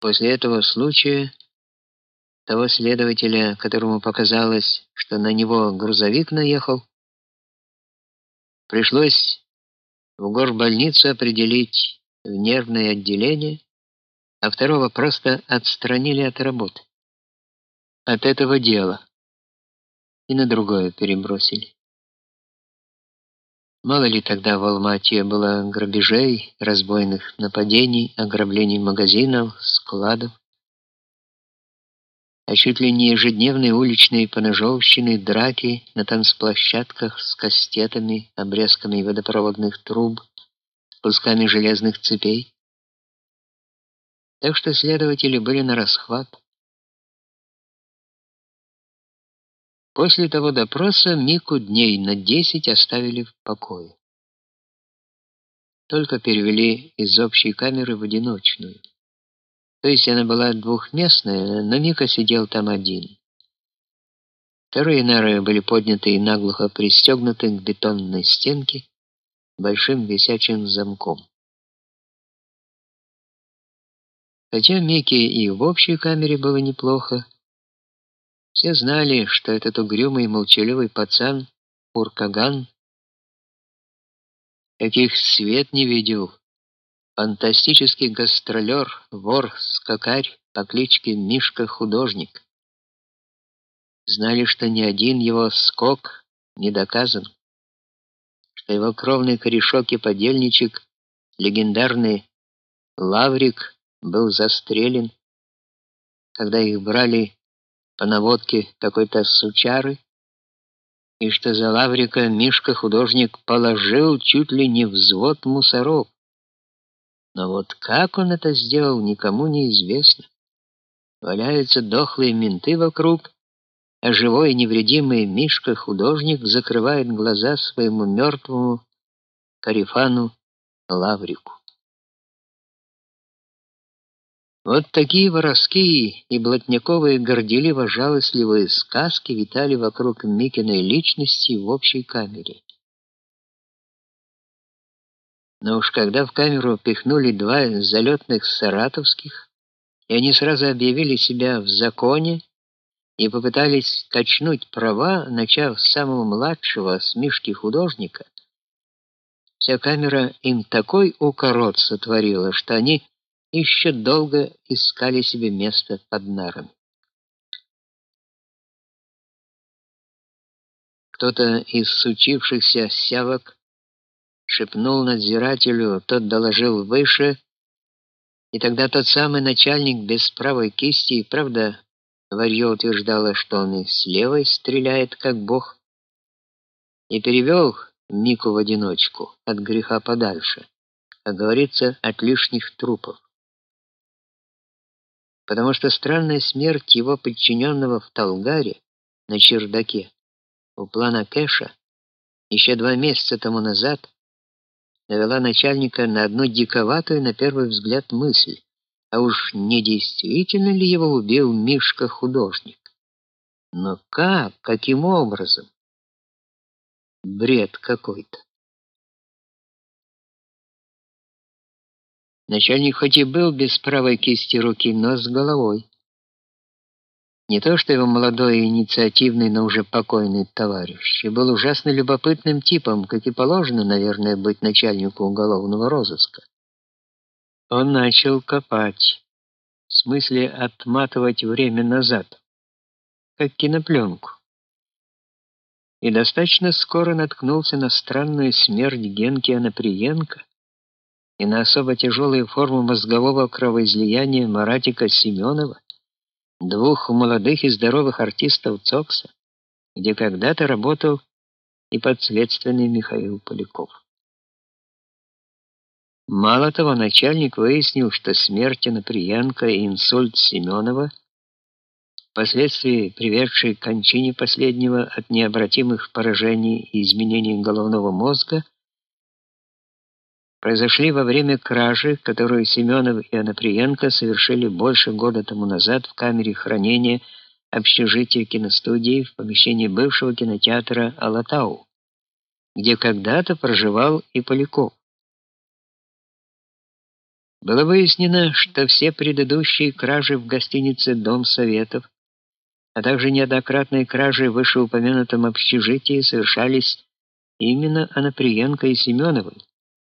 После этого случая того следователя, которому показалось, что на него грузовик наехал, пришлось в горбольницу определить в нервное отделение, а второго просто отстранили от работы. От этого дела и на другое перебросили. Мало ли тогда в Алмате было грабежей, разбойных нападений, ограблений магазинов, складов, а чуть ли не ежедневные уличные поножовщины, драки на танцплощадках с кастетами, обрезками водопроводных труб, кусками железных цепей. Так что следователи были на расхват. После того допроса Мику дней на десять оставили в покое. Только перевели из общей камеры в одиночную. То есть она была двухместная, но Мика сидел там один. Вторые нары были подняты и наглухо пристегнуты к бетонной стенке большим висячим замком. Хотя Мике и в общей камере было неплохо, все знали, что этот угрюмый и молчаливый пацан Уркаган, каких свет не видел, фантастический гастролер, вор, скакарь по кличке Мишка Художник. Знали, что ни один его скок не доказан, что его кровный корешок и подельничек, легендарный Лаврик, был застрелен, когда их брали по наводке какой-то сучары, и что за Лаврика Мишка художник положил чуть ли не взвод мусоров. Но вот как он это сделал, никому не известно. Валяются дохлые менты вокруг, а живой и невредимый Мишка художник закрывает глаза своему мертвому карифану Лаврику. Вот такие воровские и блатняковые горделиво-жалостливые сказки витали вокруг Микиной личности в общей камере. Но уж когда в камеру пихнули два залетных саратовских, и они сразу объявили себя в законе и попытались качнуть права, начав с самого младшего, с Мишки художника, вся камера им такой укорот сотворила, что они еще долго искали себе место под нарами. Кто-то из сучившихся сявок шепнул надзирателю, тот доложил выше, и тогда тот самый начальник без правой кисти, правда, варьё утверждала, что он и с левой стреляет как бог, и перевел Мику в одиночку от греха подальше, как говорится, от лишних трупов потому что странная смерть его подчиненного в Талгаре на чердаке у плана Кэша еще два месяца тому назад навела начальника на одну диковатую на первый взгляд мысль: а уж не действительно ли его убил Мишка художник? Но как, каким образом? Бред какой-то. Начальник хоть и был без правой кисти руки, но с головой. Не то что его молодой и инициативный, но уже покойный товарищ, и был ужасно любопытным типом, как и положено, наверное, быть начальнику уголовного розыска. Он начал копать, в смысле отматывать время назад, как кинопленку. И достаточно скоро наткнулся на странную смерть Генки Анаприенко, и на особо тяжелую форму мозгового кровоизлияния Маратика Семенова, двух молодых и здоровых артистов ЦОКСа, где когда-то работал и подследственный Михаил Поляков. Мало того, начальник выяснил, что смерть Анаприенко и инсульт Семенова, впоследствии приведшие к кончине последнего от необратимых поражений и изменений головного мозга, произошли во время кражи, которую Семенов и Анаприенко совершили больше года тому назад в камере хранения общежития киностудии в помещении бывшего кинотеатра Алатау, где когда-то проживал и Поляков. Было выяснено, что все предыдущие кражи в гостинице Дом Советов, а также неоднократные кражи в вышеупомянутом общежитии совершались именно Анаприенко и Семеновым.